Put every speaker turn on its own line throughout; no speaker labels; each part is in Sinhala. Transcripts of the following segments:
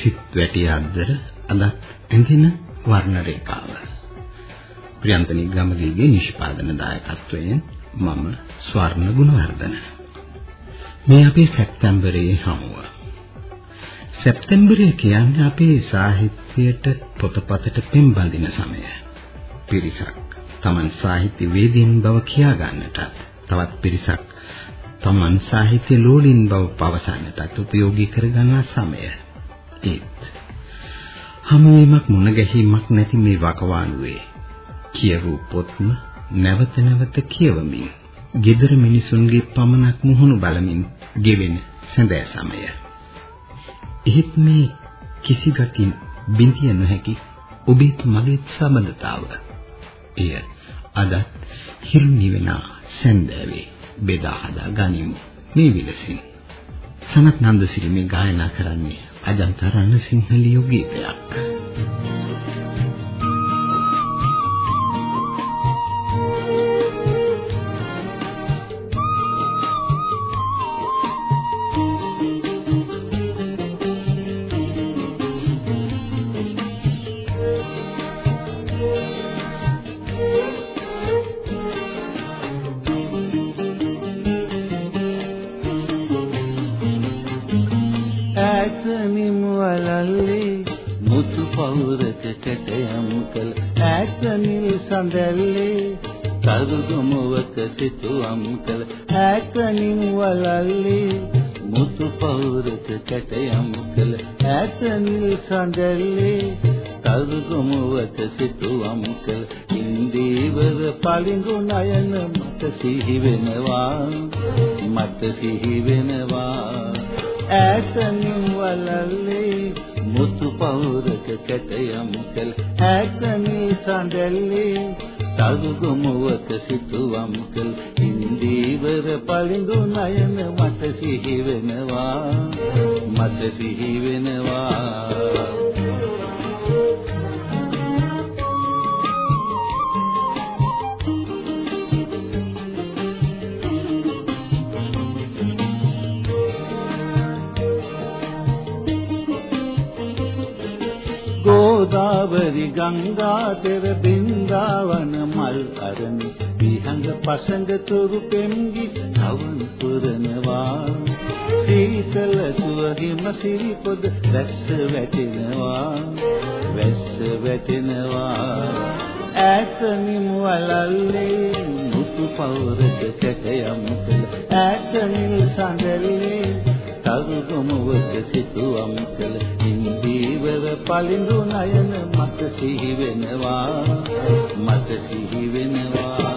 සිත් වැටි අද්දර අදත් ඇඳින වර්ණ රේඛාව. ප්‍රියන්තනි ගමගේගේ නිෂ්පාදන දායකත්වයෙන් මම ස්වර්ණ ගුණවර්ධන. මේ අපේ සැප්තැම්බරයේ හමුව. සැප්තැම්බරය කියන්නේ අපේ සාහිත්‍යයට පොතපතට පෙම් බඳින සමය. පිරිසක් Taman සාහිත්‍ය වේදීන් බව කියා ගන්නට තවත් පිරිසක් තමන් සාහිත්‍ය ලෝලින් බව පවසන්නටත් උපයෝගී කරගන්නා සමය. ඒත් හැමවීමක් මුණ ගැහිමක් නැති මේ වකවානුවේ කියවූ පොත්ම නැවත නැවත කියවමින් gedara මිනිසුන්ගේ පමනක් මුහුණු බලමින් ගෙවෙන සඳෑ සමය. එහෙත් මේ කිසිගකින් බිඳිය නොහැකි ඔබේ මගේ සම්බන්ධතාව. එය අද හිරු නිවෙන සඳෑවේ බෙදා හදා ගනිමු මේ විලසින් සනත් නන්දසිරි මේ ගායනා කරන්නේ අජන්ත රණසිංහලියෝ ගීතයක්
සඳැල්ලේ කරුගමුවක සිතුවම් කළ ඈතනින් වලල්ලේ මුතු පවුරක කැටයම් කළ ඈතනින් සඳැල්ලේ කරුගමුවක සිතුවම් කළ ඉන්දීවර පලිඟු නයන මට සිහි වෙනවා මට සිහි වෙනවා. ඈතනින් වලල්ලේ මුතු පවුරක කැටයම් කළ ඉන්දීවර පලිඳු නයන මට සිහි වෙනවා. ඉන්දීවර පලිඳු නයන මට සිහි වෙනවා මට සිහි වෙනවා.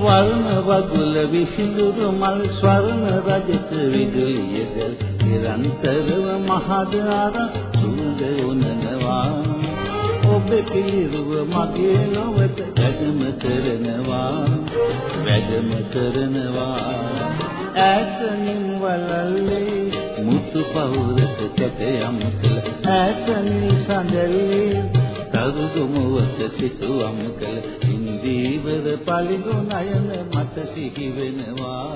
වර්ණ වගුල විසිඳුරු මල් ස්වර්ණ රජත විදුලියද නිරන්තරව මහදාර සුඳ උනනවා ඔබ පිළිරුව මගේ නොවත වැඩම කරනවා. වැඩම කරනවා. ඈතනින් වලල්ලේ මුතු පවුරක කැටයම් කළ. ඈතනින් සඳල්ලේ තරුදුමුවත සිතුවම් කළ. ඉන්දීවර පලිඟු නයන මට සිහි වෙනවා.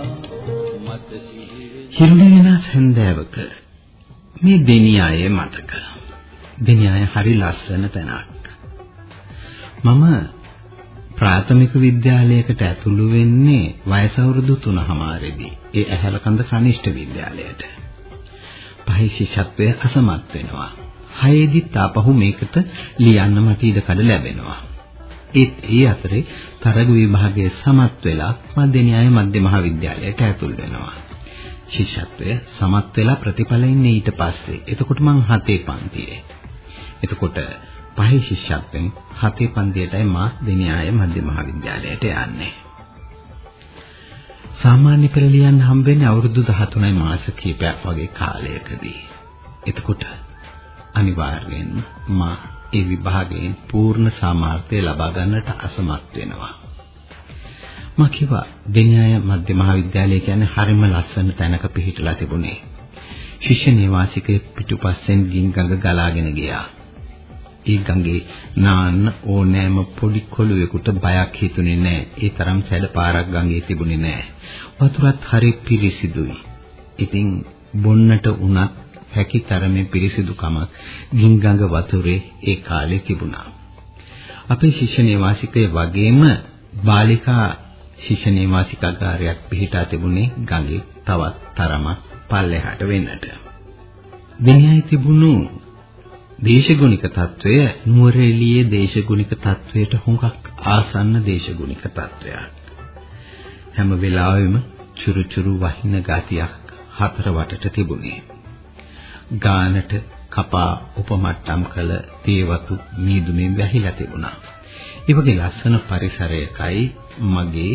මට සිහි
හිරුලිනා සඳෑවක මේ දෙනියායේ මතක දෙනියාය හරි ලස්සන තැනක් මම ප්‍රාථමික විද්‍යාලයකට ඇතුළු වෙන්නේ වයස අවුරුදු 3මාරේදී ඒ ඇහැලකන්ද කනිෂ්ඨ විද්‍යාලයට පහේ ශිෂ්‍යත්වය අසමත් වෙනවා හයේදිත් ආපහු මේකට ලියන්න මට ඉඩ කඩ ලැබෙනවා. ඒත් ඒ අතරේ තරග විභාගයේ සමත් වෙලා මධ්‍ය න්‍යාය මධ්‍ය මහාවිද්‍යාලයට ඇතුල් වෙනවා. ශිෂ්‍යත්වය සමත් වෙලා ප්‍රතිඵල ඉන්නේ ඊට පස්සේ. එතකොට මං හතේ පන්තියේ. එතකොට පහේ ශිෂ්‍යත්වෙන් හතේ පන්තියටයි මා දෙනියාය මධ්‍ය මහාවිද්‍යාලයට යන්නේ. සාමාන්‍ය පෙළ ලියන්න හම්බෙන්නේ අවුරුදු 13යි මාස කිහිපයක් වගේ කාලයකදී. එතකොට අනිවාර්යෙන්ම මා ඒ විභාගයෙන් පූර්ණ සාමාර්ථය ලබා ගන්නට අසමත් වෙනවා. මා කිව්වා දෙනියාය මධ්‍ය මහාවිද්‍යාලය කියන්නේ හරිම ලස්සන තැනක පිහිටලා තිබුණේ. ශිෂ්‍ය නිවාසිකයේ පිටුපස්සෙන් ගින් ගඟ ගලාගෙන ගියා. ඒ ගඟේ නාන්න ඕනෑම පොඩි කොළුවෙකුට බයක් හිතුනේ නැහැ. ඒ තරම් සැඩ පාරක් ගඟේ තිබුණේ නැහැ. වතුරත් හරි පිරිසිදුයි. ඉතින් බොන්නට උනත් හැකි තරමේ පිරිසිදුකමක් ගින් ගඟ වතුරේ ඒ කාලේ තිබුණා. අපේ ශිෂ්‍ය නිවාසිකයේ වගේම බාලිකා ශිෂ්‍ය වාසිකාගාරයක් පිහිටා තිබුණේ ගඟේ තවත් තරමක් පල්ලෙහාට වෙන්නට. විනයයි තිබුණු දේශගුණික తত্ত্বය නුවරඑළියේ දේශගුණික తত্ত্বයට හුඟක් ආසන්න දේශගුණික తত্ত্বයක්. හැම වෙලාවෙම චුරුචුරු වහින ගතියක් හතර වටට තිබුණේ. ගානට කපා උපමට්ටම් කළ තේවතු නීදුමින් වැහිලා තිබුණා. ඒ වගේ ලස්සන පරිසරයකයි මගේ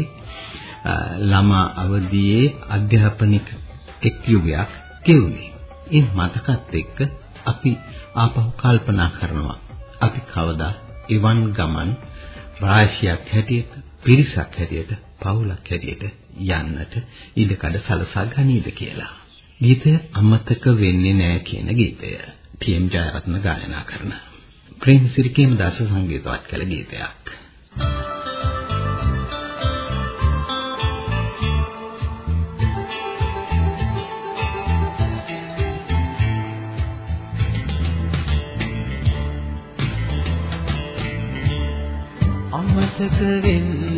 ළමා අවදියේ අධ්‍යාපනික එක් යුගයක් ගෙවුනේ. ඒ මතකත් එක්ක අපි ආපහු කල්පනා කරනවා. අපි කවදා එවන් ගමන් රාශියක් හැටියට පිරිසක් හැටියට පවුලක් හැටියට යන්නට ඉඩකඩ සලසා ගනීද කියලා. ගීතය අමතක වෙන්නේ නැහැ කියන ගීතය. ටීඑම් ජයරත්න ගායනා කරන ප්‍රේමසිරි කේමදාස සංගීතවත් කළ ගීතයක්.
අමතක වෙන්නේ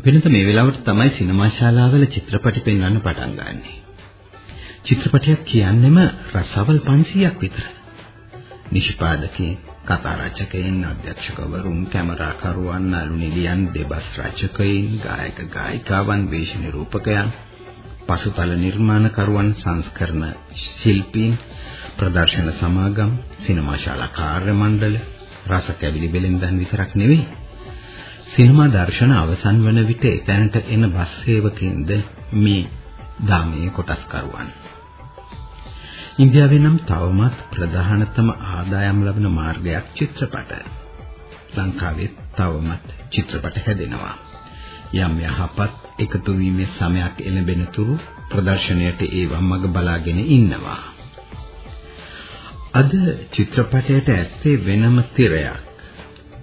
වෙනද මේ වෙලාවට තමයි සිනමා ශාලාවල චිත්‍රපටි පෙන්වන්න පටන් ගන්නෙ. චිත්‍රපටයක් කියන්නෙම රසවල් 500ක් විතර. නිෂ්පාදකයන්, කතා රචකයන්, අධ්‍යක්ෂකවරුන්, කැමරාකරුවන්, නළු නිලියන්, දෙබස් රචකයන්, ගායක ගායිකාවන්, වේශ නිරූපකයන්, පසුතල නිර්මාණකරුවන්, සංස්කරණ ශිල්පීන්, ප්‍රදර්ශන සමාගම්, සිනමා ශාලා කාර්ය මණ්ඩල, රස කැවිලි බෙලෙන්දන් විතරක් නෙවෙයි. සිනමා දර්ශන අවසන් වන විට එතැනට එන බස් සේවකයින්ද මේ දාමයේ කොටස්කරුවන්. ඉන්දියාවේ නම් තවමත් ප්‍රධානතම ආදායම් ලබන මාර්ගයක් චිත්‍රපට. ලංකාවේ තවමත් චිත්‍රපට හැදෙනවා. යම් යහපත් එකතු වීමේ සමයක් එළඹෙන තුරු ප්‍රදර්ශනයට ඒවා මඟ බලාගෙන ඉන්නවා. අද චිත්‍රපටයට ඇත්තේ වෙනම තිරයක්.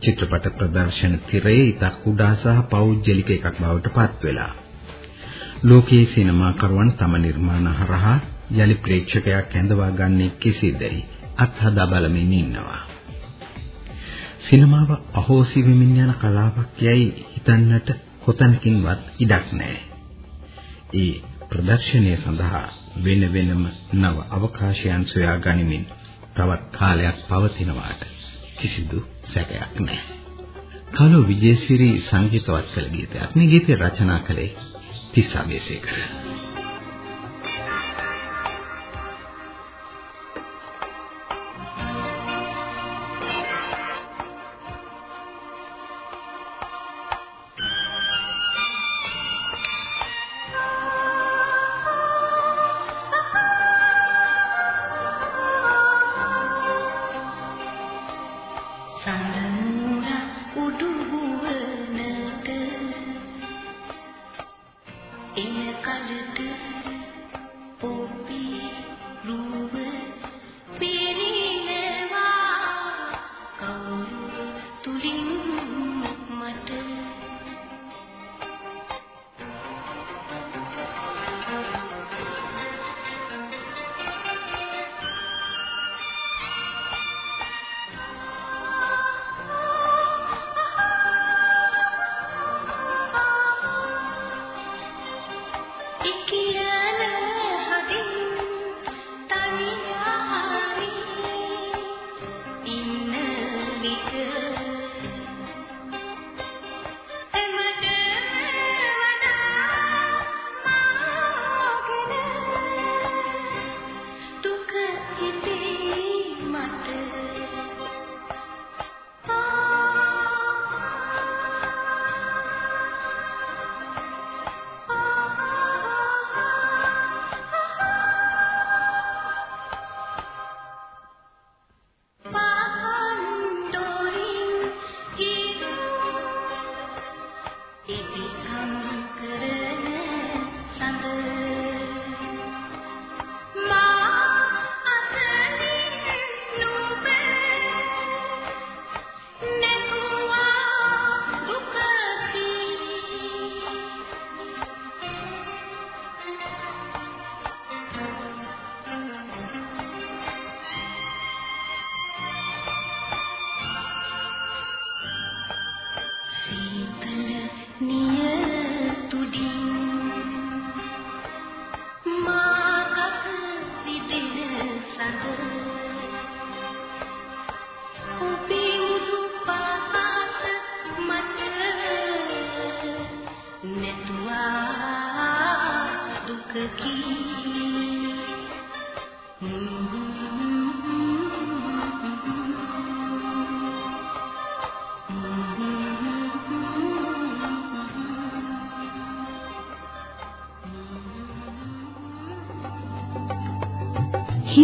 චිත්‍රපට ප්‍රදර්ශන තිරයේ ඉතා කුඩා සහ පෞද්ගලික එකක් බවට පත් වෙලා. ලෝකයේ සිනමාකරුවන් තම නිර්මාණ හරහා යලි ප්‍රේක්ෂකයා කැඳවා ගන්නේ කෙසේදයි අත්හදා බලමින් ඉන්නවා. සිනමාව අහෝසි වෙමින් යන කලාවක් යයි හිතන්නට කොතනකින්වත් ඉඩක් නැහැ. ඒ ප්‍රදර්ශනය සඳහා වෙන වෙනම නව අවකාශයන් සොයා ගනිමින් තවත් කාලයක් පවතිනවාට කිසිදු සැකයක් නැහැ. කලෝ විජේසිරි සංගීතවත් කළ ගීතයක්. මේ ගීතය රචනා කළේ තිස්සා වේසේකර.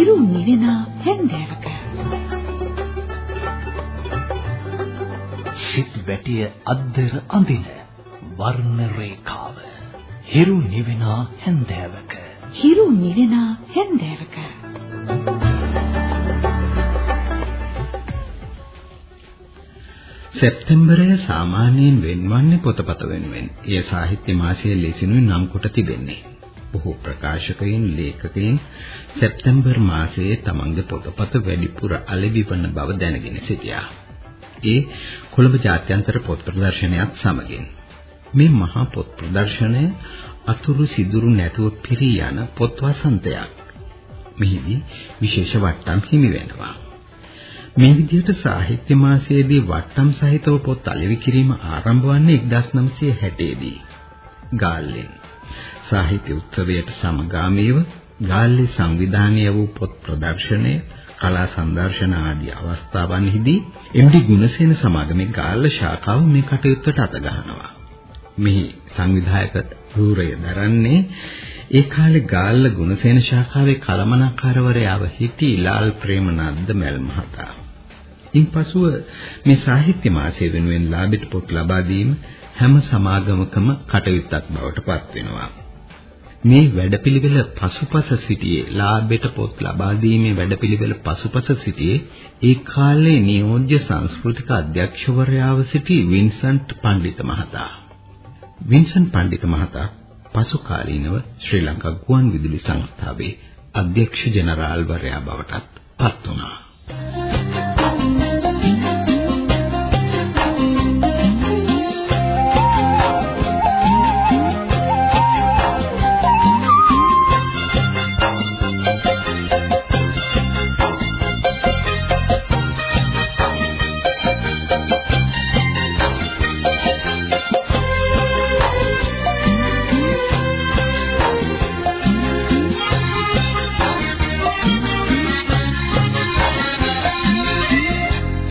හිරු නිවෙන හැන්දෑවක
සිත් වැටිය අද්දර අඳින වර්ණ රේඛාව හිරු නිවෙන හැන්දෑවක
හිරු නිවෙන හැන්දෑවක
සැප්තැම්බරය සාමාන්‍යයෙන් වෙන්වන්නේ පොතපත වෙනුවෙන්. එය සාහිත්‍ය මාසයේ ලෙසිනුයි නම් කොට තිබෙන්නේ. බොහෝ ප්‍රකාශකයින් ලේඛකයින් සැප්තැම්බර් මාසයේ තමන්ගේ පොතපත වැඩිපුර අලෙවිවන බව දැනගෙන සිටියා. ඒ කොළඹ ජාත්‍යන්තර පොත් ප්‍රදර්ශනයත් සමගින් මේ මහා පොත් ප්‍රදර්ශනය අතුරු සිදුරු නැතුව පිරී යන පොත් වසන්තයක්. මෙහිදී විශේෂ වට්ටම් හිමි වෙනවා. මේ විදිහට සාහිත්‍ය මාසයේදී වට්ටම් සහිතව පොත් අලෙවි කිරීම ආරම්භ වන්නේ 1960 දී. ගාල්ලෙන් සාහිත්‍ය උත්සවයට සමගාමීව ගාල්ලේ සංවිධානය වූ පොත් ප්‍රදර්ශනය කලා සංදර්ශන ආදී අවස්ථාවන්හිදී එම්.ඩි. ගුණසේන සමාගමේ ගාල්ල ශාඛාව මේ කටයුත්තට අත ගන්නවා. මෙහි සංවිධායක ධූරය දරන්නේ ඒ කාලේ ගාල්ල ගුණසේන ශාඛාවේ කළමනාකාරවරයාව හිටි ලාල් ප්‍රේමනන්ද මැල් මහතා. ඉන්පසුව මේ සාහිත්‍ය මාසය වෙනුවෙන් ලාභිත පොත් ලබා දීම හැම සමාගමකම කටයුත්තක් බවට පත් වෙනවා. මේ වැඩපිළිවෙල පසුපස සිටියේ ලාභයට පොත් ලබා දීමේ වැඩපිළිවෙල පසුපස සිටියේ ඒ කාලේ නියෝජ්‍ය සංස්කෘතික අධ්‍යක්ෂවරයාව සිටි වින්සන්ට් පණ්ඩිත මහතා. වින්සන්ට් පණ්ඩිත මහතා පසු කාලීනව ශ්‍රී ලංකා ගුවන් විදුලි සංස්ථාවේ අධ්‍යක්ෂ ජනරාල්වරයා බවටත් පත් වුණා.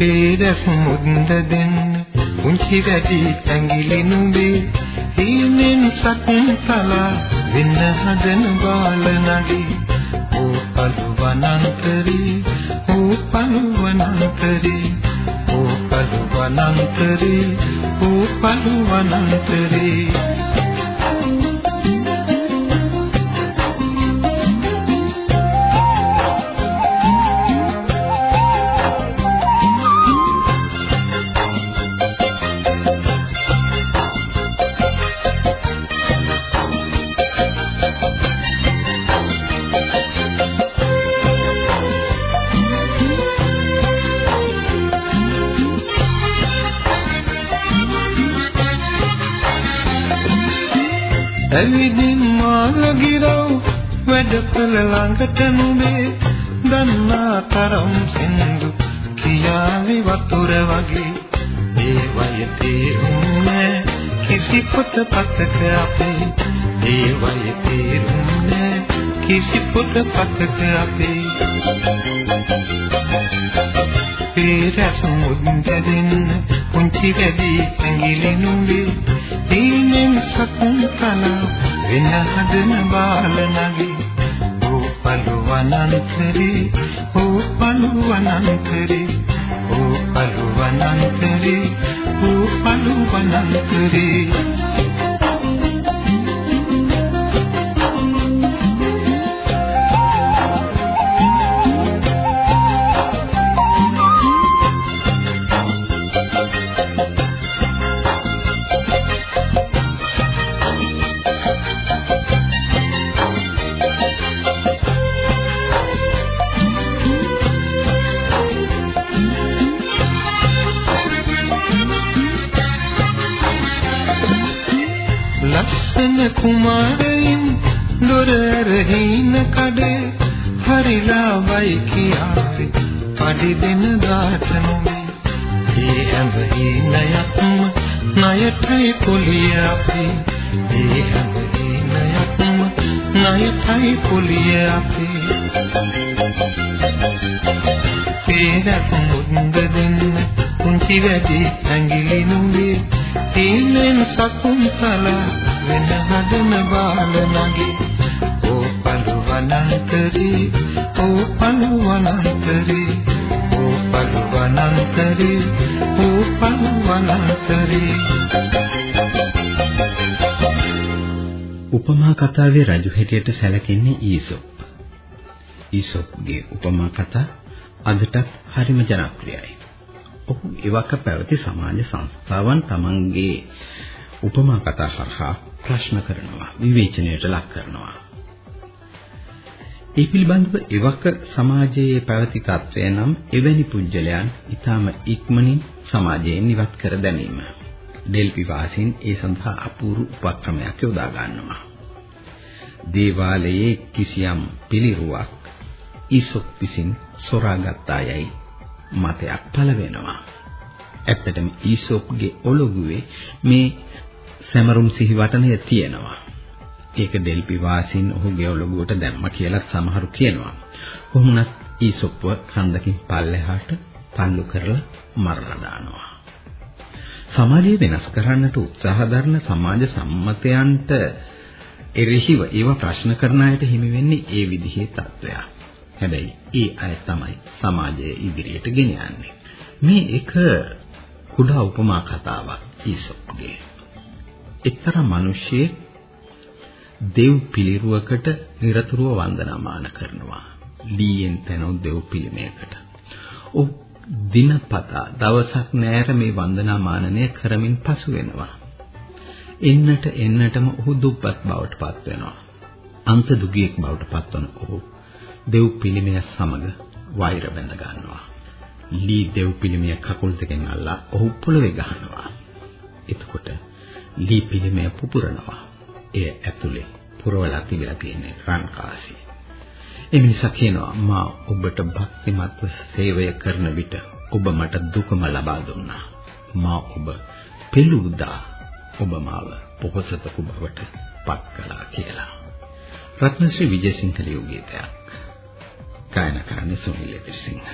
පේරස් මුද්ද දෙන්න. පුංචි වැඩි ඇඟිලි නුඹේ හීනෙන් සක්තලා වෙන්න හදන බාල නගේ ඕ පළු වනන්තරේ ඕ පළු වනන්තරේ. ඕ පළු වනන්තරේ ඕ පළු වනන්තරේ ඇවිදින් මාගිරව වැඩපල ළඟට නුඹේ දන්නා තරම් සින්දු කියාවි වතුර වගේ. ඒ වයතේ උන්නේ කිසි පොත පතක අපේ. ඒ වයතේ උන්නේ කිසි පොත පතක අපේ. පෙරස් මුද්දෙන් පුංචි වැඩි ඇඟිලි නුඹේ. දීනෙන් සකුන්තන වෙන හදන බාල නගේ. ඕ පළු වනන්තරේ ඕ පළු වනන්තරේ ඕ පළු වනන්තරේ ඕ පළු පුංචි වැඩි ඇඟිලි නුඹේ තීලෙන් සකුන්තලා වෙන හදන බාල නගේ ඕ පළු වනන්තරේ ඕ පළු වනන්තරේ ඕ පළු වනන්තරේ ඕ පළු වනන්තරේ
උපමා කතාවේ රජු හැටියට සැලකෙන්නේ ඊසොප්. ඊසොප්ගේ උපමා කතා අදටත් හරිම ජනප්‍රියයි. ඔහු එවක පැවති සමාජ සංස්ථාවන් තමන්ගේ උපමා කතා හරහා ප්‍රශ්න කරනවා විවේචනයට ලක් කරනවා. ඒ පිළිබඳව එවක සමාජයේ පැවති තත්වය නම් එවැනි පුජ්‍යලයන් ඊටම ඉක්මනින් සමාජයෙන් ඉවත් කර දැමීම. ඩෙල්පි වාසීන් ඒ සඳහා අපූර්ව උපක්‍රමයක් යොදා ගන්නවා. දේවාලයේ කිසියම් පිළිරුවක් ඊසොප් විසින් සොරාගත්තායයි මතයක් පළ වෙනවා. ඇත්තටම ඊසොප්ගේ ඔලුගුවේ මේ සැමරුම් සිහිවටනය තියෙනවා. ඒක ඩෙල්පි වාසින් ඔහුගේ ඔලුගුවට දැම්ම කියලා සමහරු කියනවා. කොහොමුණත් ඊසොප්ව කන්දකින් පල්ලෙහාට පල්ලු කරලා මරලා දානවා. සමාජය වෙනස් කරන්නට උත්සාහ දරන සමාජ සම්මතයන්ට එරෙහිව ඒව ප්‍රශ්න කරන අයට හිමි වෙන්නේ ඒ විදිහේ තත්වයක්. හැබැයි ඒ අය තමයි සමාජය ඉදිරියට ගෙන යන්නේ. මේ එක කුඩා උපමා කතාවක් ඊසොප්ගේ. එක්තරා මිනිහෙක් දෙව් පිළිරුවකට নিরතුරුව වන්දනාමාන කරනවා. ලීයෙන් තැනෝ දෙව් පිළිමයකට. ඔහු දිනපතා දවසක් නෑර මේ වන්දනාමානනය කරමින් පසු වෙනවා. එන්නට එන්නටම ඔහු දුප්පත් බවට පත් වෙනවා. අන්ත දුගියෙක් බවට පත්වන ඔහු දෙව් පිළිමය සමග වෛර බැඳ ගන්නවා. ලී දෙව් පිළිමය කකුල් දෙකෙන් අල්ලා ඔහු පොළවේ ගහනවා. එතකොට ලී පිළිමය පුපුරනවා. එය ඇතුලේ පුරවලා තිබිලා තියෙන රන් කාසිය. ඒ නිසා කියනවා මා ඔබට භක්තිමත්ව සේවය කරන විට ඔබ මට දුකම ලබා දුන්නා. මා ඔබ පිළුදා ඔබ මාව පොහොසතකු බවට පත් කළා කියලා. රත්නශ්‍රී විජයසිංහ ලියූ ගීතයක්. ගායනා කරන්නේ සුනිල් එදිරිසිංහ.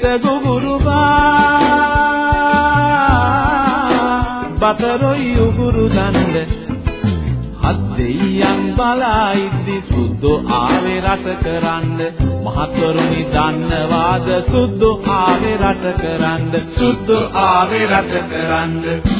පිට ගුගුරුබා බතරොයි උගුරු දණ්ඩ හත් දෙයියන් බලා ඉද්දි සුද්ධෝ ආවේ රට කරන්න. මහත්වරුනි දන්නවාද සුද්ධෝ ආවේ රට කරන්න. සුද්ධෝ ආවේ රට කරන්න.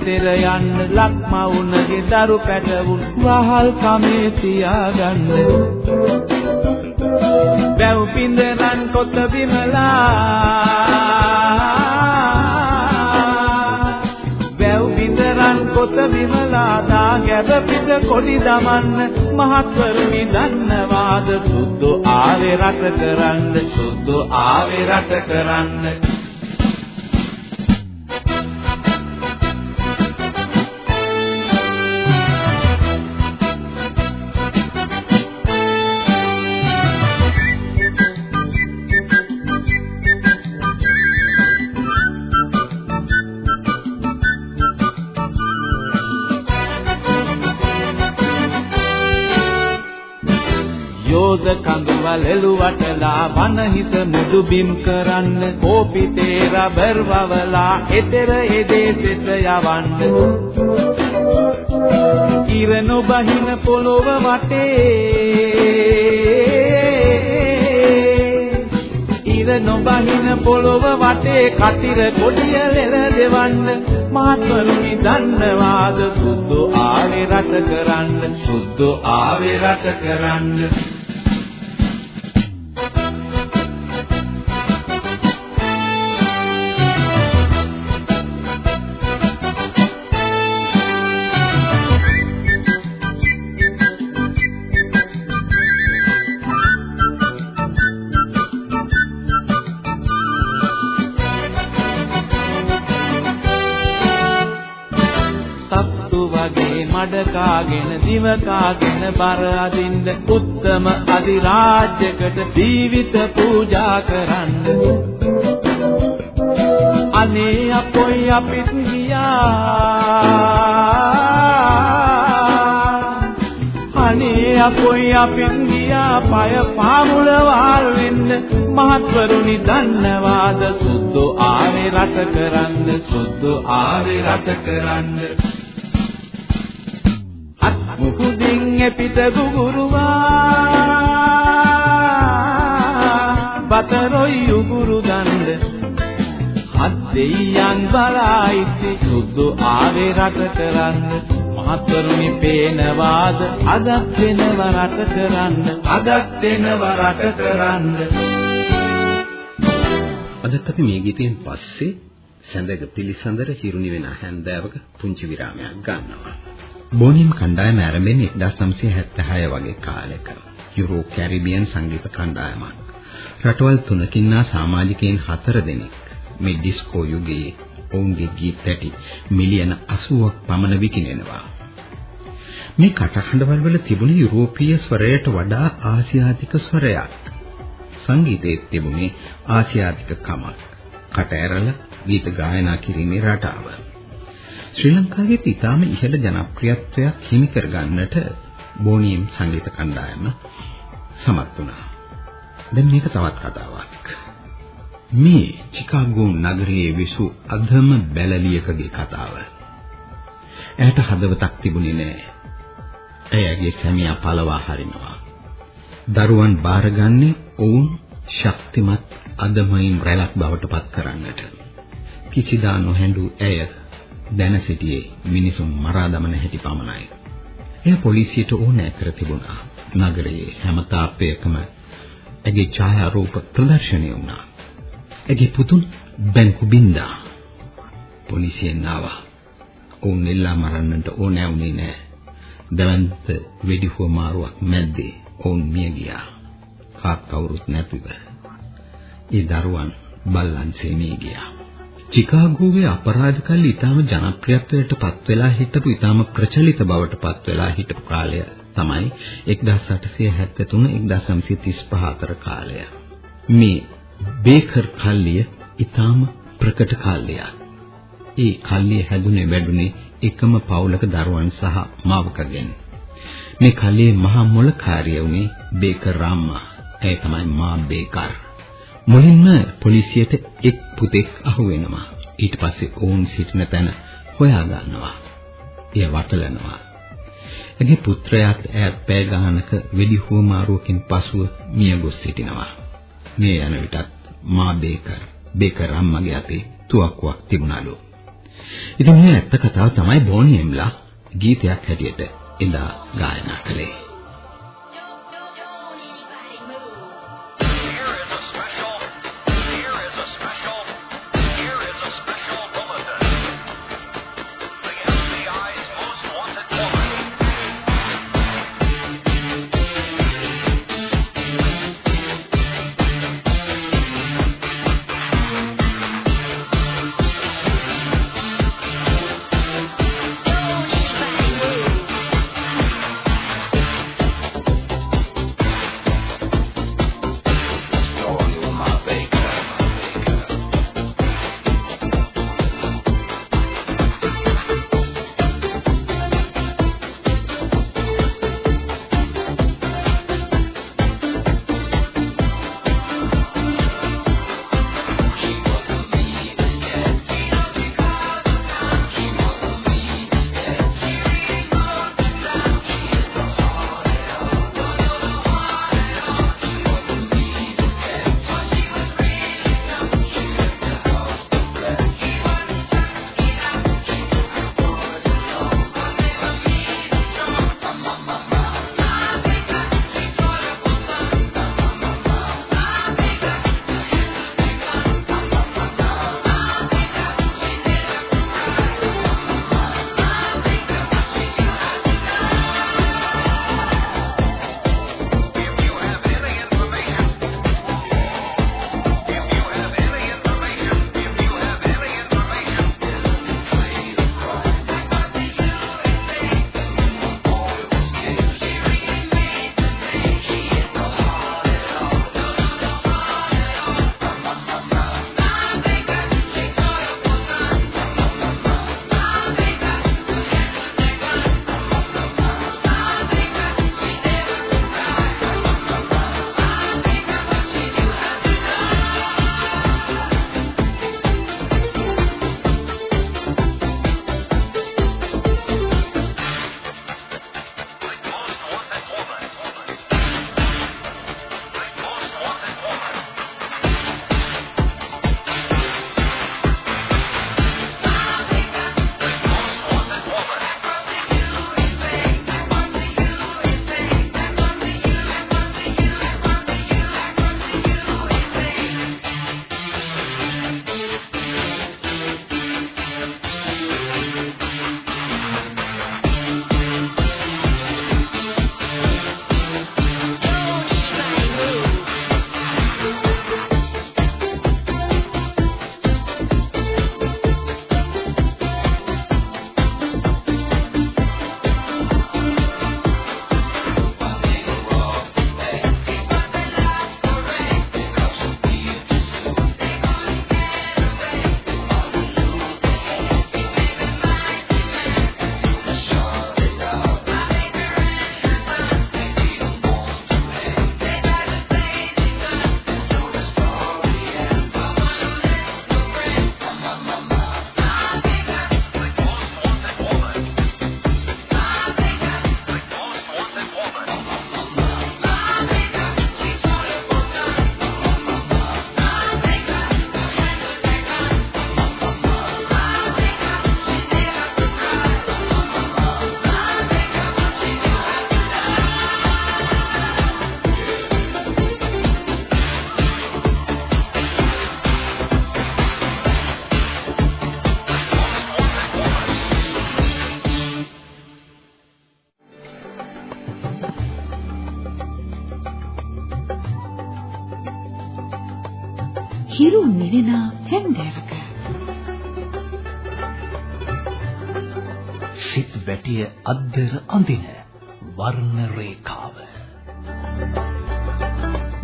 අරන් එතෙර යන්න ලක්මවුනගේ දරු පැටවුන් වහල් කමේ තියාගන්න. බැව් පින්දරන් කොත බිමලා බැව් පින්දරන් කොත බිමලා දා ගැබ පිට කොඩි දමන්න මහත්වරුනි දන්නවාද සුද්ධ ආවේ රට කරන්න සුද්ධ ආවේ රට කරන්න. එළුවටලා වනහිස මුදු බිම් කරන්න. කෝපිතේ රබර් වවලා එතෙර එදේසෙට යවන්න. ඉර නොබහින පොළොව වටේ. ඉර නොබහින පොළොව වටේ කතිර කොඩිය ලෙල දෙවන්න. මහත්වරුනි දන්නවාද සුද්ධ ආවේ රට කරන්න. සුද්ධ ආවේ රට කරන්න. කාගෙන දිව කාගෙන බර අදින්න උත්තම අධිරාජ්‍යකට ජීවිත පූජා කරන්න. අනේ අපොයි අපිත් ගියා. අනේ අපොයි අපිත් ගියා පය පාමුල වාල් වෙන්න. මහත්වරුනි දන්නවාද සුද්ධ සුද්ධ ආවේ රට කරන්න සුද්ධ ආවේ රට කරන්න. අත් මුකුදින් එපිට ගුගුරුවා බතරොයි උගුරු දණ්ඩ හත් දෙයියන් බලායිති සුද්ධ ආවේ රට කරන්න. මහත්වරුනි පේනවාද? අදත් වෙනව රට කරන්න. අදත් වෙනව රට කරන්න.
අදත් අපි මේ ගීතයෙන් පස්සේ සඳග පිළිසඳර හිරුනි වෙන හැන්දෑවක පුංචි විරාමයක් ගන්නවා. බෝනිම් කණ්ඩායම ආරම්භෙන්නේ 1976 වගේ කාලයක. යුරෝප කැරිබියන් සංගීත කණ්ඩායමක්. රටවල් තුනකින්නා සමාජිකයන් හතර දෙනෙක් මේ ඩිස්කෝ යුගයේ ඔවුන්ගේ ගීත ඇටි මිලියන 80ක් පමණ විකිනෙනවා. මේ කටහඬවල වල තිබුණ යුරෝපීය ස්වරයට වඩා ආසියාතික ස්වරයක්. සංගීතයේ තිබුණේ ආසියාතික කමක්. කට ඇරලා ගීත ගායනා කිරීමේ රටාව. ශ්‍රී ලංකාවේ ඉතාම ඉහළ ජනප්‍රියත්වයක් හිමි කරගන්නට බෝනියම් සංගීත කණ්ඩායම සමත් වුණා. දැන් මේක තවත් කතාවක්. මේ චිකාගෝ නගරයේ විසු අධම බැලලියකගේ කතාව. ඇයට හදවතක් තිබුණේ නෑ. ඇයගේ සැමියා පළවා හරිනවා. දරුවන් බාරගන්නේ ඔවුන් ශක්තිමත් අදමයින් රැලක් බවට පත් කරන්නට. කිසිදා නොහැඬු ඇය දැන සිටියේ මිනිසුන් මරා දමන හැටි පමණයි. එය පොලිසියට ඕනෑ කර තිබුණා. නගරයේ හැම තාප්පයකම ඇගේ ඡායාරූප ප්‍රදර්ශනය වුණා. ඇගේ පුතුන් බැංකු බින්දා. පොලිසියෙන් ආවා. ඔවුන් එල්ලා මරන්නට ඕනෑ වුණේ නෑ. දවන්ත වෙඩිහුව මාරුවක් මැද්දේ ඔවුන් මිය ගියා. කාක් කවුරුත් නැතිව. ඒ දරුවන් බල්ලන්සේ මිය ගියා. චිකාගෝවේ අපරාධ කල්ලි ඊටම ජනප්‍රියත්වයට පත් වෙලා හිටපු ඊටම ප්‍රචලිත බවට පත් වෙලා හිටපු කාලය තමයි 1873 1935 අතර කාලය. මේ බේකර් කල්ලිය ඊටම ප්‍රකට කාලයක්. ඒ කල්ලිය හැදුනේ වැඩුනේ එකම පවුලක දරුවන් සහ මාවකගෙන්. මේ කල්ලියේ මහා මොලකාරිය වුණේ බේකර් රාම්මා. ඒ තමයි මා බේකර්. මුලින්ම පොලිසියට එක් පුතෙක් අහු වෙනවා. ඊට පස්සේ ඔවුන් සිටින තැන හොයා ගන්නවා. එය වටලනවා. එගේ පුත්‍රයාත් ඈත් පෑ ගහනක වෙඩි හුවමාරුවකින් පසුව මිය ගොස් සිටිනවා. මේ යන විටත් මා බේකර් බේකර් අම්මගේ අතේ තුවක්කුවක් තිබුණලු. ඉතින් මේ ඇත්ත කතාව තමයි බෝනියම්ලා ගීතයක් හැටියට එදා ගායනා කළේ.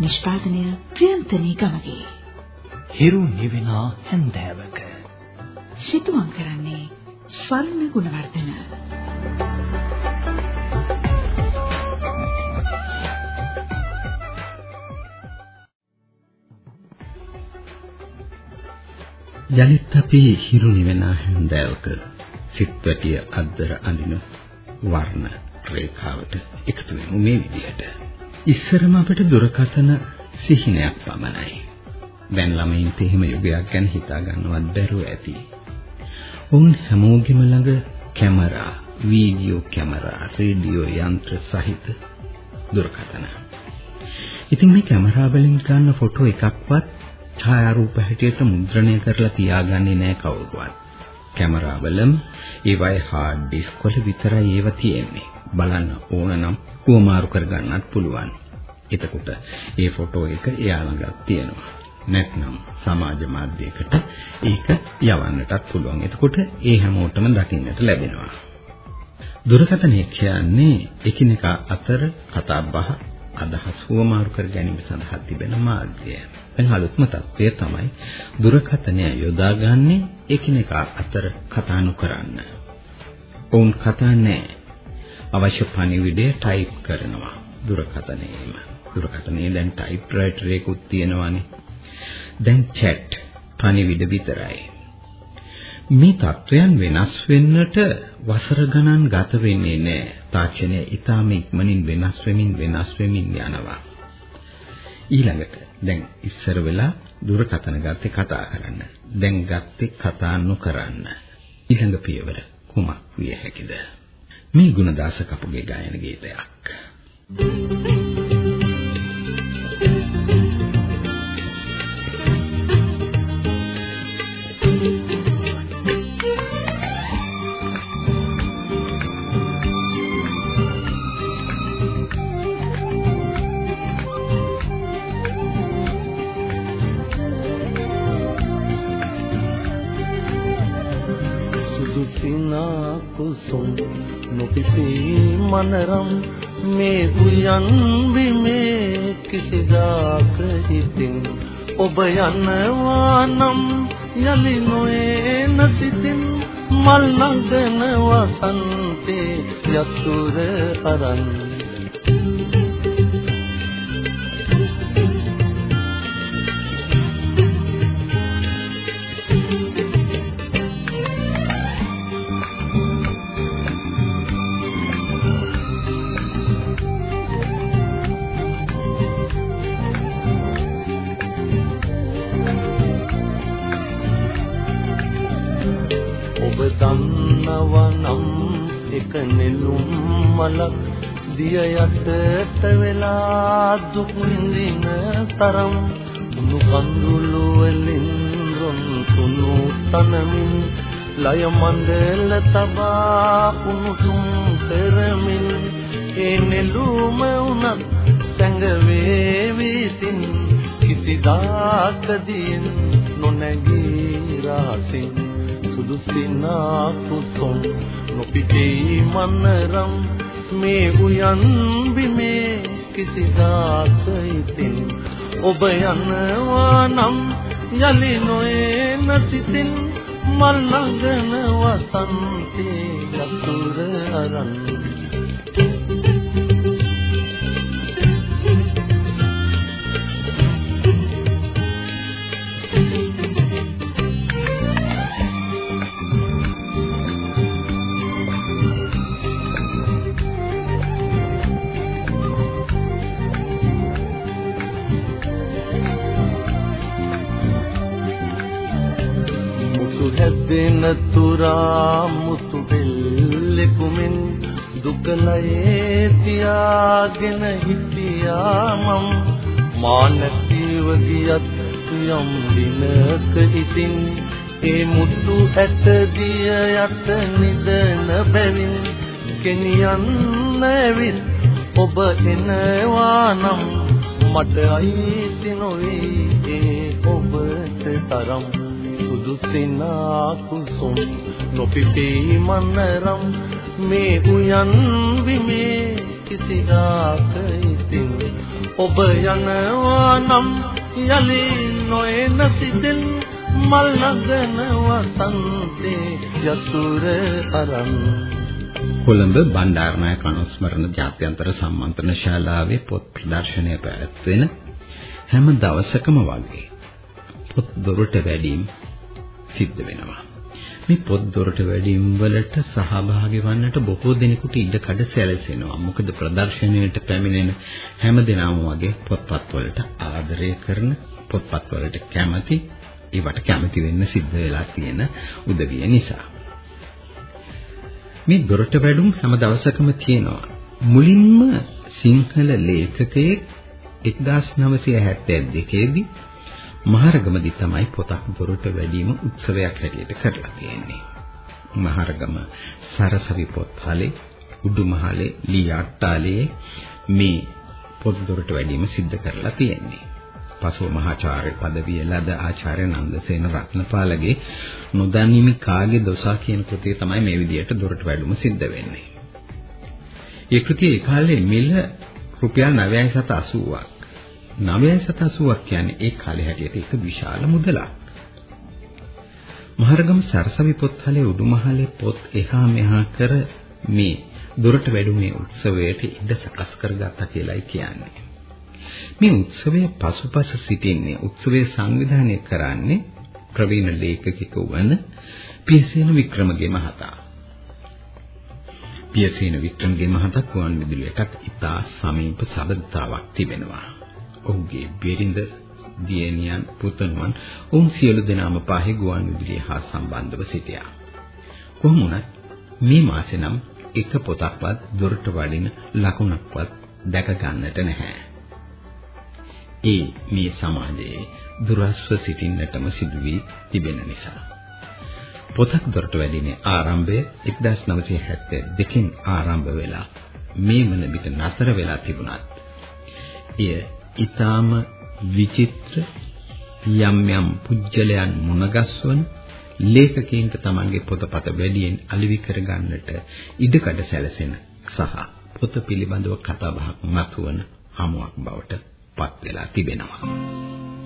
නිෂ්පාදනය ප්‍රියන්තනී ගමගේ.
හිරු නිවෙන හැන්දෑවක.
සිතුවම් කරන්නේ ස්වර්ණ ගුණවර්ධන.
යලිත් අපි හිරු නිවෙන හැන්දෑවක සිත්වැටිය අද්දර අඳින වර්ණ රේඛාවට එකතු වෙමු මේ විදිහට. ඉස්සරම අපිට දුරකථන සිහිනයක් පමණයි. දැන් ළමයින්ට එහෙම යුගයක් ගැන හිතා ගන්නවත් බැරුව ඇති. උන් හැමෝගෙම ළඟ කැමරා, වීඩියෝ කැමරා, රේඩියෝ යන්ත්‍ර සහිත දුරකථන. ඉතින් මේ කැමරා වලින් ගන්න ෆොටෝ එකක්වත් ඡායාරූප හැටියට මුද්‍රණය කරලා තියාගන්නේ නැහැ කවුරුවත්. කැමරාවලම ඒවයි හાર્ඩ් ඩිස්ක් වල විතරයි ඒව තියෙන්නේ. බලන්න ඕන නම් කුමාරු කරගන්නත් පුළුවන්. එතකොට ඒ ෆොටෝ එක එයා ළඟ තියෙනවා. නැත්නම් සමාජ මාධ්‍යයකට ඒක යවන්නටත් පුළුවන්. එතකොට ඒ හැමෝටම දකින්නට ලැබෙනවා. දුරකථනය කියන්නේ එකිනෙකා අතර කතා බහ අදහස් හුවමාරු කර ගැනීම සඳහා තිබෙන මාර්ගය. දැන් අලුත්ම தත්ත්වය තමයි දුරකථනය යොදාගන්නේ එකිනෙකා අතර කතා නොකරන්න. ඔවුන් කතා නැහැ. අවශ්‍ය පණිවිඩය ටයිප් කරනවා දුරකථනයේම. දුරකථනයේ දැන් ටයිප් රයිටර් එකකුත් තියෙනවානේ. දැන් chat පණිවිඩ විතරයි. මේ තත්වයන් වෙනස් වෙන්නට වසර ගණන් ගත වෙන්නේ නැහැ. තාක්ෂණය ඊටාම ඉක්මනින් වෙනස් වෙමින් වෙනස් වෙමින් යනවා. ඊළඟට දැන් ඉස්සර වෙලා දුරකථන ගත්තේ කතා කරන්න. දැන් ගත්තේ කතා නොකරන්න. ඊළඟ පියවර කුමක් විය හැකිද? මේ ගුණදාස කපුගේ ගායන ගීතයක්. Thank you.
මනරම් මේ උයන් බිමේ කිසිදාක හිතින් ඔබ යනවා නම් යලි නොයේ නැසිතින් මල් නගන වසන්තේ යතුර අරන් දිය යටට වෙලා දුක් විඳින තරම් උණු කඳුළු වලින් රොන් සුණු තනමින් ලය මණ්ඩල තබා උණුසුම් පෙරමින් ඒ නෙළුම උනත් සැඟ වේවිසින් කිසිදාකදීන් නොනැගී රාසින් සුදුසිනා කුසොම් නොපිටේ මනරම් මේ උයන් බිමේ කිසිදාක ඉතින් ඔබ යනවා නම් යලි නොයේ නැසිතින්. මල් ළඟන වසන්තේ යතුරු අරන් තුරා මුතු බෙල්ලෙකුමින් දුකලයේ තියාගෙන හිටියා මම මා නැතිව ගියත් යම් දිනක ඉතින් ඒ මුතු ඇට දිය යට නිදන බැවින් ගෙනියන්න ඇවිත් ඔබ එනවා නම් මට අයිති නොවේ ඒ ඔබ තරම්. සුදු සිනා කුසුම් නොපිපී මනරම් මේ උයන් විමේ කිසිදාක ඉතින් ඔබ යනවා නම් යලි නොයන සිතෙන් මල් නගන වසන්තේ යසුර අරන්.
කොළඹ බණ්ඩාරනායක අනුස්මරණ ජාත්‍යන්තර සම්මන්ත්‍රණ ශාලාවේ පොත් ප්‍රදර්ශනය පැවැත්වෙන හැම දවසකම වගේ. පොත් දොරට වැඩිම සිද්ධ වෙනවා. මේ පොත් දොරට වැඩිම වලට සහභාගී වන්නට බොහෝ දෙනෙකුට ඉඩ කඩ සැලසෙනවා. මොකද ප්‍රදර්ශනයට පැමිණෙන හැම දෙනාම වගේ පොත්පත් වලට ආදරය කරන පොත්පත් වලට කැමති ඒවට කැමති වෙන්න සිද්ධ වෙලා තියෙන උදවිය නිසා. මේ දොරට වැඩුම් හැම දවසකම තියෙනවා. මුලින්ම සිංහල ලේඛකයෙක් 1972 දී මහරගමදී තමයි පොතක් දොරට වැඩිම උත්සවයක් හැටියට කරලා තියෙන්නේ. මහරගම සරසවි පොත්හලේ උඩුමහලේ ලී අට්ටාලේ මේ පොත් දොරට වැඩිම සිද්ධ කරලා තියෙන්නේ. පසුව මහාචාර්ය পদවිය ලද ආචාර්ය නන්දසේන රත්නපාලගේ නොදැනීමි කාගේ දොසා කියන කෘතිය තමයි මේ විදිහට දොරට වැඩිම සිද්ධ වෙන්නේ. ඒ කෘතිය ඒ කාලේ මිල රුපියල් 980ක්. 980ක් කියන්නේ ඒ කාලේ හැටියට එක විශාල මුදලක්. මහරගම සරසවි පොත්හලේ උඩුමහලේ පොත් එහා මෙහා කර මේ දොරට වැඩුමේ උත්සවයට ඉඩ සකස් කරගත්තා කියලායි කියන්නේ. මේ උත්සවයේ පසුපස සිටින්නේ උත්සවයේ සංවිධානය කරන්නේ ප්‍රවීණ ලේඛකෙකු වන පියසේන වික්‍රමගේ මහතා. පියසේන වික්‍රමගේ මහතා ගුවන් විදුලියටත් ඉතා සමීප සබඳතාවක් තිබෙනවා. ඔහුගේ බිරිඳ දියණියන් පුතුණුවන් ඔවුන් සියලු දෙනාම පාහේ ගුවන් විදුලිය හා සම්බන්ධව සිටියා. කොහොම වුණත් මේ මාසේ නම් එක පොතක්වත් දොරට වඩින ලකුණක්වත් දැක ගන්නට නැහැ. ඒ මේ සමාජයේ දුරස්ව සිටින්නටම සිදු වී තිබෙන නිසා. පොතක් දොරට වැඩිනේ ආරම්භය 1972 න් ආරම්භ වෙලා මේ වන විට නතර වෙලා තිබුණත් එය ඊටාම විචිත්‍ර යම් යම් පුජ්‍යලයන් මුණගස්වන ලේඛකයන්ට තමන්ගේ පොතපත වැඩියෙන් අලිවි කර ගන්නට ඉඩකඩ සැලසෙන සහ පොත පිළිබඳව කතා බහක් මතුවන හමුවක් බවට පත් වෙලා තිබෙනවා.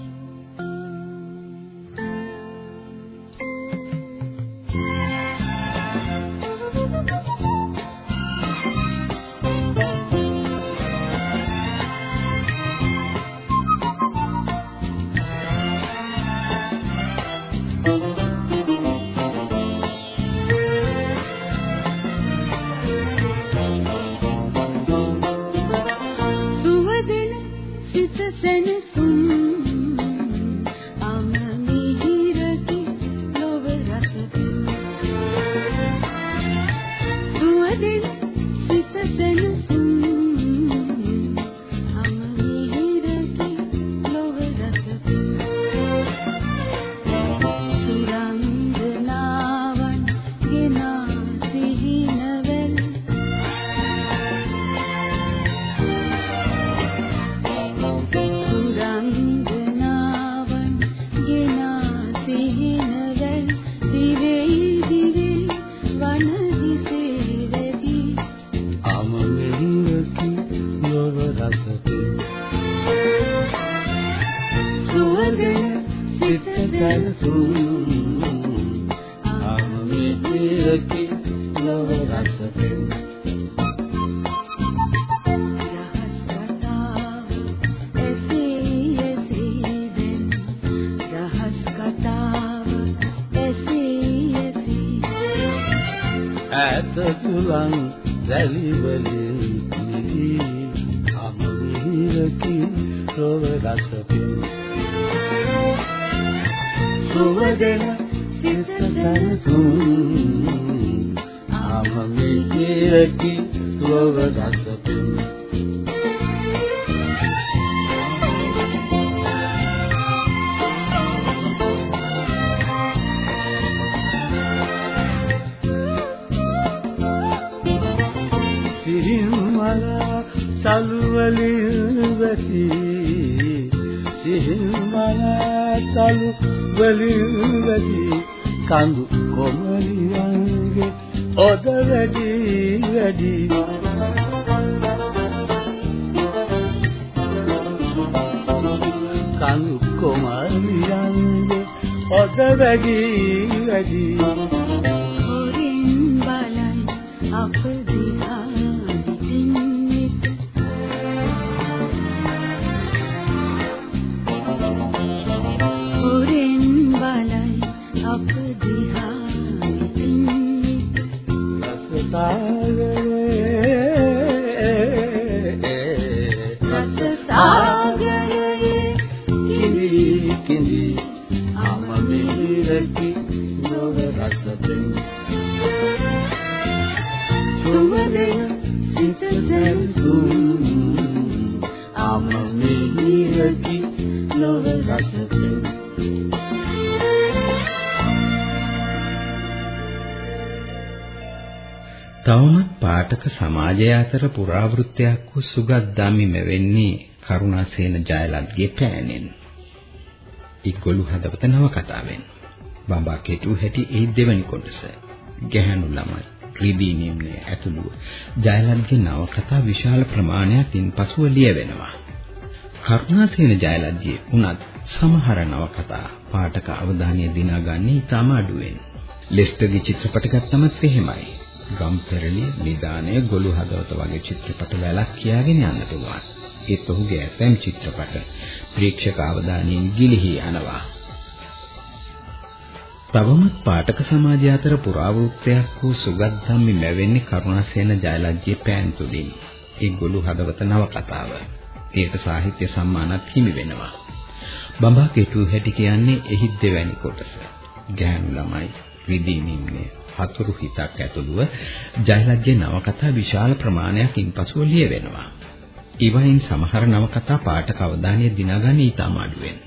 සල්වලින් වැසි සිහිමනා සල්වලින් වැසි කඳු කොමලියන්ගේ ඔද වැඩි වැඩි. කඳු කොමලියන්ගේ ඔද වැඩි වැඩි.
හොරින් බලයි අපේ
පාඨක සමාජය අතර පුරාවෘත්තයක් වූ සුගත් දාමිම වෙන්නේ කරුණාසේන ජයලත්ගේ පෑනෙන්. ඉක්ගොළු හදවත නව කතාවෙන්. බඹා කෙටු හැටි ඒ දෙවනි කොටස. ගැහැණු ළමයි රිදී නිම්නය ඇතුළුව ජයලත්ගේ නවකතා විශාල ප්‍රමාණයක් ඉන්පසුව ලියවෙනවා. කරුණාසේන ජයලත්ගේ උනත් සමහර නවකතා පාඨක අවධානය දිනාගන්නේ ඉතාම අඩුවෙන්. ලෙස්ටර්ගේ චිත්‍රපට ගත්තමත් එහෙමයි. ගම්පෙරළි, නිදානය, ගොළු හදවත වගේ චිත්‍රපට වැලක් කියාගෙන යන්න පුළුවන්. ඒත් ඔහුගේ ඇතැම් චිත්‍රපට ප්‍රේක්ෂක අවධානයෙන් ගිලිහි යනවා. තවමත් පාඨක සමාජය අතර පුරාවෘත්තයක් වූ සුගත් ධම්මි මැවෙන්නේ කරුණාසේන ජයලජ්ජේ පෑන් තුලින්. ඒ ගොළු හදවත නව කතාව. ඒකට සාහිත්‍ය සම්මානත් හිමි වෙනවා. බඹා කෙටු හැටි කියන්නේ එහි දෙවැනි කොටස. ගැහැණු ළමයි, රිදී නිම්නේ, හතුරු හිතක් ඇතුළුව ජයලජ්ජේ නවකතා විශාල ප්‍රමාණයක් ඉන්පසුව ලියවෙනවා. ඊවයින් සමහර නවකතා පාඨක අවධානය දිනාගන්නේ ඊටම අඩුවෙන්.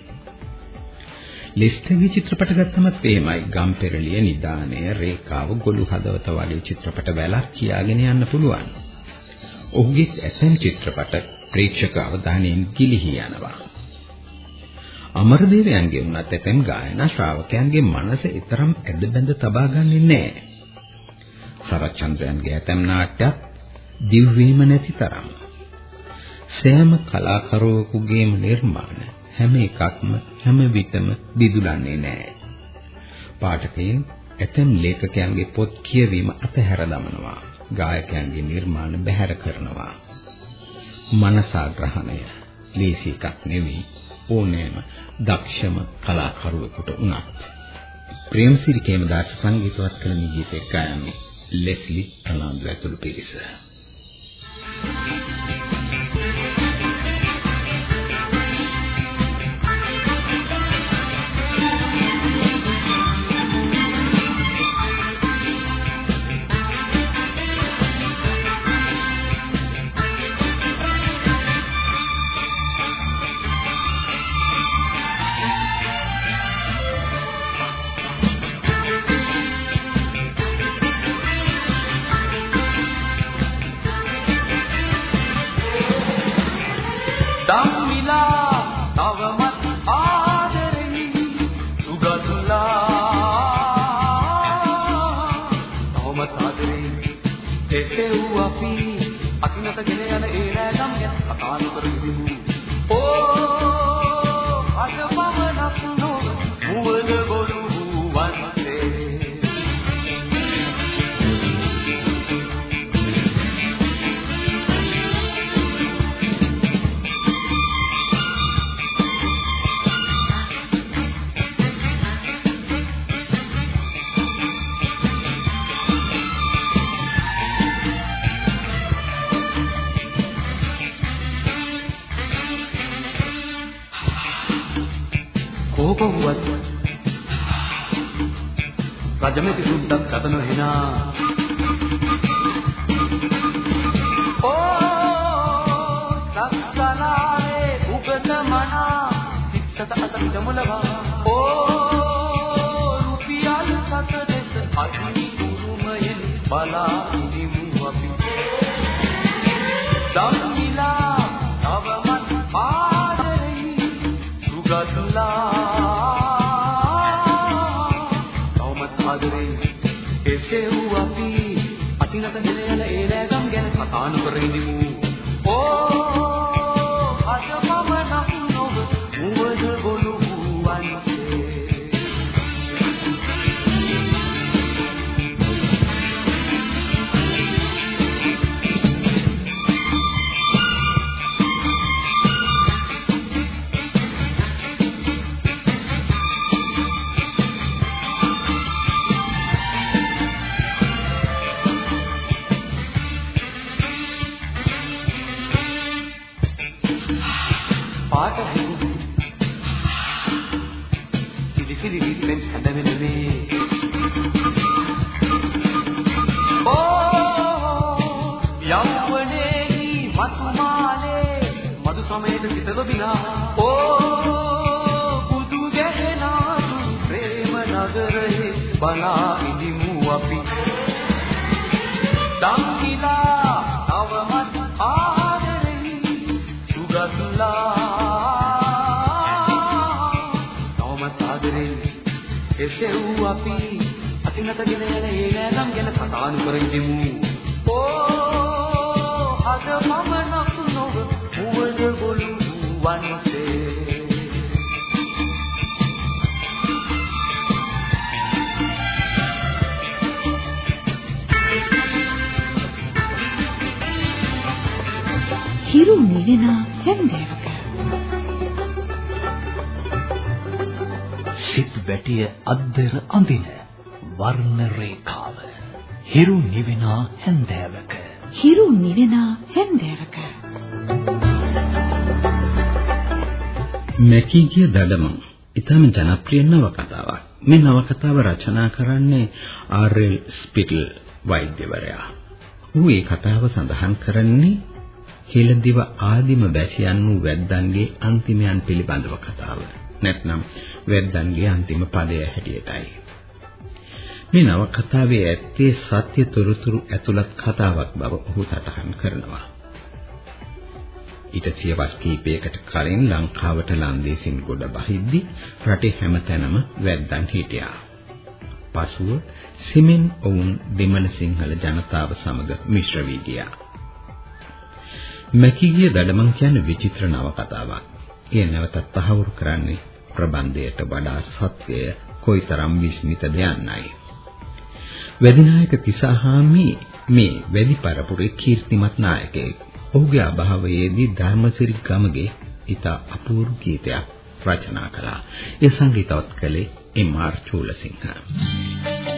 ලිස්ටර්ගේ චිත්‍රපට ගත්තමත් එහෙමයි. ගම්පෙරළිය, නිදානය, රේඛාව, ගොළු හදවත වගේ චිත්‍රපට වැලක් කියාගෙන යන්න පුළුවන්. ඔහුගේ ඇතැම් චිත්‍රපට ප්‍රේක්ෂක අවධානයෙන් ගිලිහි යනවා. අමරදේවයන්ගේ වුණත් ඇතැම් ගායනා ශ්‍රාවකයන්ගේ මනස ඊතරම් ඇදබැඳ තබා ගන්නේ නැහැ. සරච්චන්ද්‍රයන්ගේ ඇතැම් නාට්‍යත් දිව්වීම නැති තරම්. සෑම කලාකරුවෙකුගේම නිර්මාණ හැම එකක්ම හැම විටම දිදුලන්නේ නැහැ. පාඨකයන් ඇතැම් ලේඛකයන්ගේ පොත් කියවීම අතහැර දමනවා. ගායකයන්ගේ නිර්මාණ බැහැර කරනවා. මනසාග්‍රහණය ලේසි එකක් නෙවෙයි ඕනෑම දක්ෂම කලාකරුවෙකුට උනත්. ප්‍රේමසිරි කේමදාස සංගීතවත් කළ මේ ගීතය ගායන්නේ ලෙස්ලි ප්‍රනාන්දු ඇතුළු පිරිස.
ධම්මිලා
මැකී ගිය දඩමන් ඊටම ජනප්‍රිය නවකතාවක්. මේ නවකතාව රචනා කරන්නේ ආර්.එල්. ස්පිටල් වෛද්‍යවරයා. ඌ ඒ කතාව සඳහන් කරන්නේ හෙළදිව ආදිම බැසියන් වූ වැද්දන්ගේ අන්තිමයන් පිළිබඳව කතාව. නැත්නම් වැද්දන්ගේ අන්තිම පදය හැටියටයි. මේ නවකතාවේ ඇත්තේ සත්‍ය තොරතුරු ඇතුළත් කතාවක් බව ඔහු සටහන් කරනවා. ඊට සියවස් කිහිපයකට කලින් ලංකාවට ලන්දේසින් ගොඩ බහිද්දි රටේ හැමතැනම වැද්දන් හිටියා. පසුව සිමෙන් ඔවුන් දෙමළ සිංහල ජනතාව සමග මිශ්‍ර වී ගියා. මැකිගිය දඩමන් කියන්නේ විචිත්‍ර නවකතාවක්. එය නැවතත් තහවුරු කරන්නේ ප්‍රබන්ධයට වඩා සත්‍යය කොයිතරම් විස්මිත දෙයන්නයි. වැදිනායක තිසාහාමි මේ වැදි පරපුරේ කීර්තිමත් නායකයෙක්. ඔහුගේ අභාවයේදී ධර්මසිරි ගමගේ ඊට අපූර්ව ගීතයක් රචනා කළා. ඒ සංගීතවත් කළේ එම්.ආර්. චූලසිංහ.
වන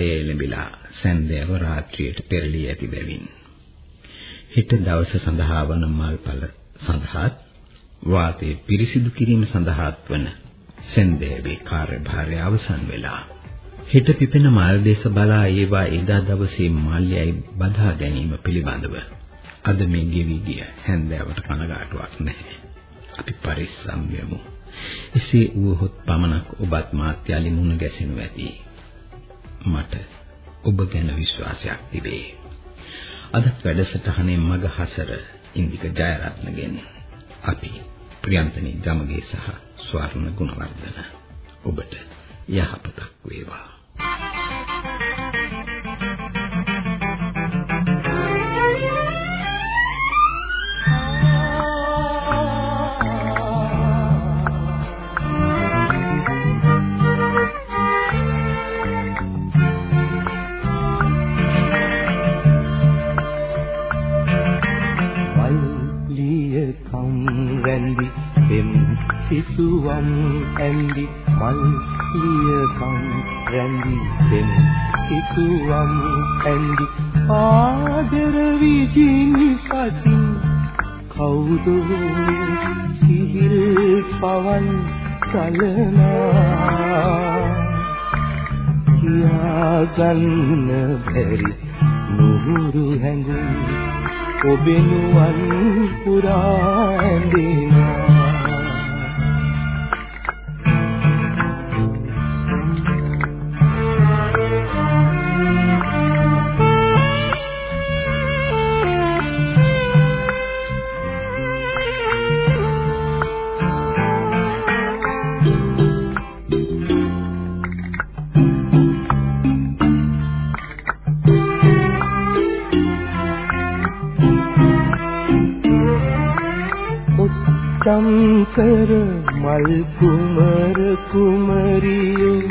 සමුගන්නට කාලය ලැබිලා සන්ධ්‍යාව රාත්‍රියට පෙරළී ඇති බැවින් හෙට දවස සඳහා වන මල්පල සඳහාත් වාතයේ පිරිසිදු කිරීම සඳහාත් වන සන්ධ්‍යාවේ කාර්යභාරය අවසන් වෙලා හෙට පිපෙන මල් දේශ බලා ඒවා එදා දවසේ මල්යයි බදා ගැනීම පිළිබඳව අද මේ ගෙවි ගිය හැන්දෑවට කනගාටුවක් නැහැ. අපි පරිස්සම් වෙමු. එසේ වුවහොත් පමණක් ඔබත් මාත් යාලි මුණ ගැසෙනු ඇති. මට ඔබ ගැන විශ්වාසයක් තිබේ. අදත් වැඩසටහනේ මග හසර ඉන්දික ජයරත්නගෙන් අපි ප්‍රියන්තනි ගමගේ සහ ස්වර්ණ ගුණවර්ධන ඔබට යහපතක් වේවා.
මල්ලිය සිතුවම් ඇඳි මල්ලිය කම් රැඳි පෙම් සිතුවම් ඇඳි ආදර විජිනි පතින් කවුද සිහිල් පවන් සලනා? කියාගන්න බැරි නුහුරු හැඟුම් ඔබෙනුවන් පුරා ඇඳෙනවා උත්තම්කර මල් කුමර කුමරියෝ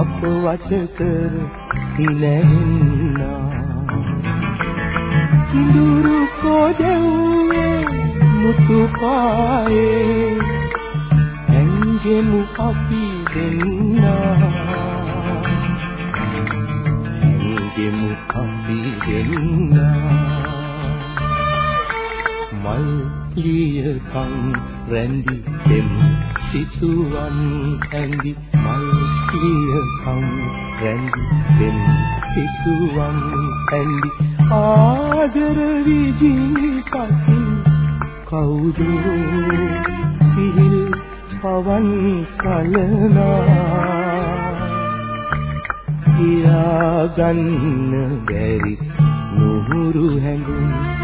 අප වච කර ඉලෙන්නා. ඉඳුරු කොදෙව්වේ මුතු පායේ ඇංගෙමු අපි දෙන්නා. ඇංගෙමු අපි දෙන්නා. මල් ලියකම් රැඳි දෙම්. සිතුවම් ඇඳි මල් ලියකම් රැඳි දෙම්. සිතුවම් ඇඳි ආදර විජිනි පසි කවුද සිහිල් පවන් සලනා? කියාගන්න බැරි නුහුරු හැඟුම්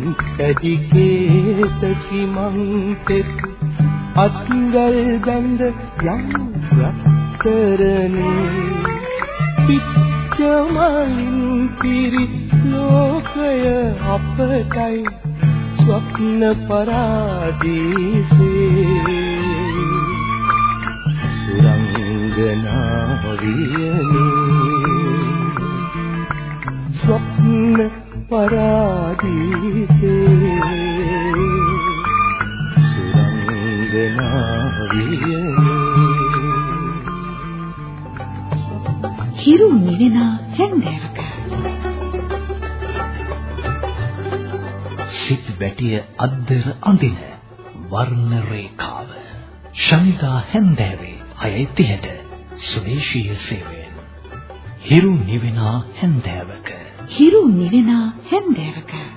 ඇඳෙනවා රත්තරනින් කැඩිකේත කිමන්තෙත් අත්ගල් බැඳ යම් රත්තරනේ. පිච්චමලින් පිරි ලෝකය අපටයි ස්වප්න පරාදීසේ. සුරංගනා වියනේ පරාදීසේ සුරංගනා
හිරු නිවෙන හැන්දෑවක.
සිත් වැටිය අද්දර අඳින වර්ණ රේඛාව. ශනිදා හැන්දෑවේ 6:30ට සුදේශීය සේවයෙන් හිරු නිවෙනා හැන්දෑවක
හිරු නිවෙනා හැන්දෑවක.